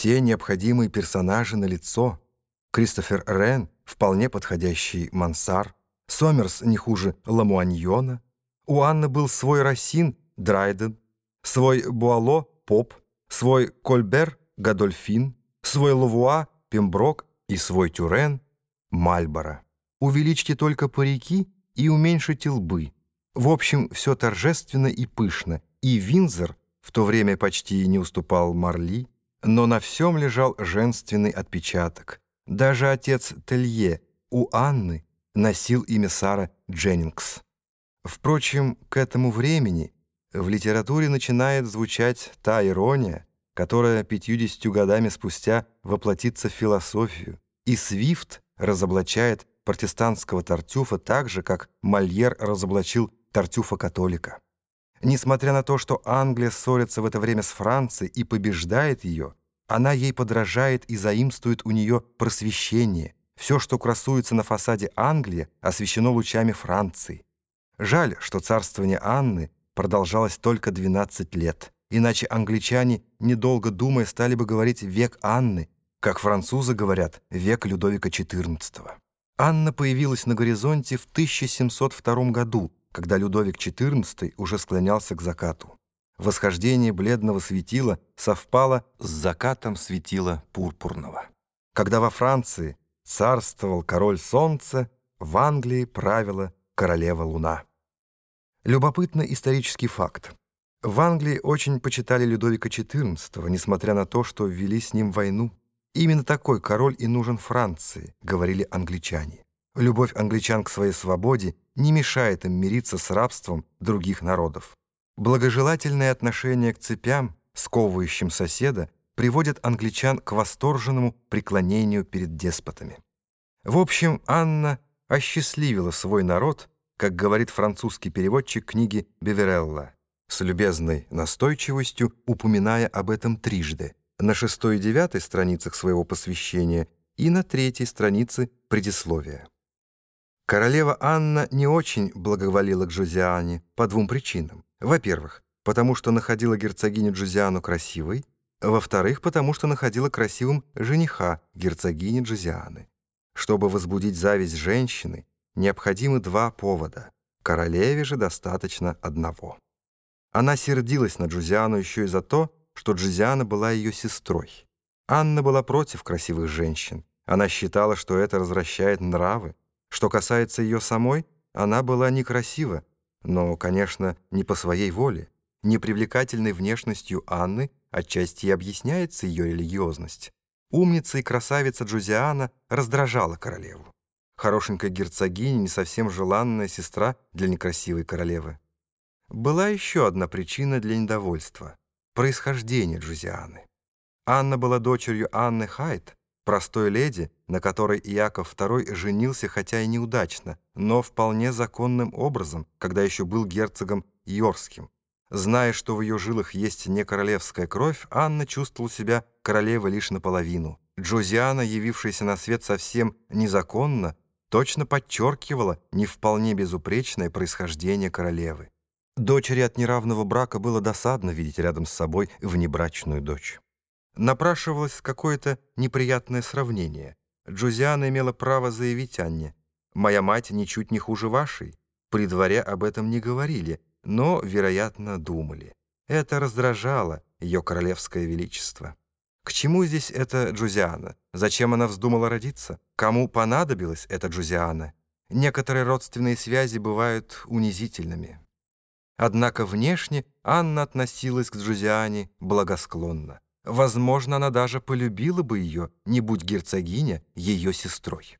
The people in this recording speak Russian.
Все необходимые персонажи на лицо. Кристофер Рен, вполне подходящий Мансар, Сомерс не хуже Ламуаньона, у Анны был свой Рассин, Драйден, свой Буало, Поп, свой Кольбер, Гадольфин, свой Лавуа, Пемброк. И свой Тюрен, Мальборо. Увеличьте только парики и уменьшите лбы. В общем, все торжественно и пышно, и Винзор в то время почти не уступал Марли, но на всем лежал женственный отпечаток. Даже отец Телье у Анны носил имя Сара Дженнингс. Впрочем, к этому времени в литературе начинает звучать та ирония, которая пятьюдесятью годами спустя воплотится в философию, и Свифт разоблачает протестантского Тартюфа так же, как Мольер разоблачил Тартюфа-католика. Несмотря на то, что Англия ссорится в это время с Францией и побеждает ее, она ей подражает и заимствует у нее просвещение. Все, что красуется на фасаде Англии, освещено лучами Франции. Жаль, что царствование Анны продолжалось только 12 лет, иначе англичане, недолго думая, стали бы говорить «век Анны», как французы говорят «век Людовика XIV». Анна появилась на горизонте в 1702 году, когда Людовик XIV уже склонялся к закату. Восхождение бледного светила совпало с закатом светила пурпурного. Когда во Франции царствовал король солнца, в Англии правила королева луна. Любопытный исторический факт. В Англии очень почитали Людовика XIV, несмотря на то, что ввели с ним войну. Именно такой король и нужен Франции, говорили англичане. Любовь англичан к своей свободе не мешает им мириться с рабством других народов. Благожелательное отношение к цепям, сковывающим соседа, приводит англичан к восторженному преклонению перед деспотами. В общем, Анна осчастливила свой народ, как говорит французский переводчик книги Беверелла, с любезной настойчивостью упоминая об этом трижды, на шестой и девятой страницах своего посвящения и на третьей странице предисловия. Королева Анна не очень благоволила к Джузиане по двум причинам. Во-первых, потому что находила герцогиню Джузиану красивой, во-вторых, потому что находила красивым жениха герцогини Джузианы. Чтобы возбудить зависть женщины, необходимы два повода. Королеве же достаточно одного. Она сердилась на Джузиану еще и за то, что Джузиана была ее сестрой. Анна была против красивых женщин. Она считала, что это развращает нравы, что касается ее самой, она была некрасива, но, конечно, не по своей воле. Непривлекательной внешностью Анны отчасти и объясняется ее религиозность. Умница и красавица Джузиана раздражала королеву. Хорошенькая герцогиня, не совсем желанная сестра для некрасивой королевы. Была еще одна причина для недовольства — происхождение Джузианы. Анна была дочерью Анны Хайт, простой леди, на которой Иаков II женился хотя и неудачно, но вполне законным образом, когда еще был герцогом Йорским. Зная, что в ее жилах есть не королевская кровь, Анна чувствовала себя королевой лишь наполовину. Джозиана, явившаяся на свет совсем незаконно, точно подчеркивала не вполне безупречное происхождение королевы. Дочери от неравного брака было досадно видеть рядом с собой внебрачную дочь напрашивалось какое-то неприятное сравнение. Джузиана имела право заявить Анне, «Моя мать ничуть не хуже вашей». При дворе об этом не говорили, но, вероятно, думали. Это раздражало ее королевское величество. К чему здесь эта Джузиана? Зачем она вздумала родиться? Кому понадобилась эта Джузиана? Некоторые родственные связи бывают унизительными. Однако внешне Анна относилась к Джузиане благосклонно. Возможно, она даже полюбила бы ее, не будь герцогиня ее сестрой.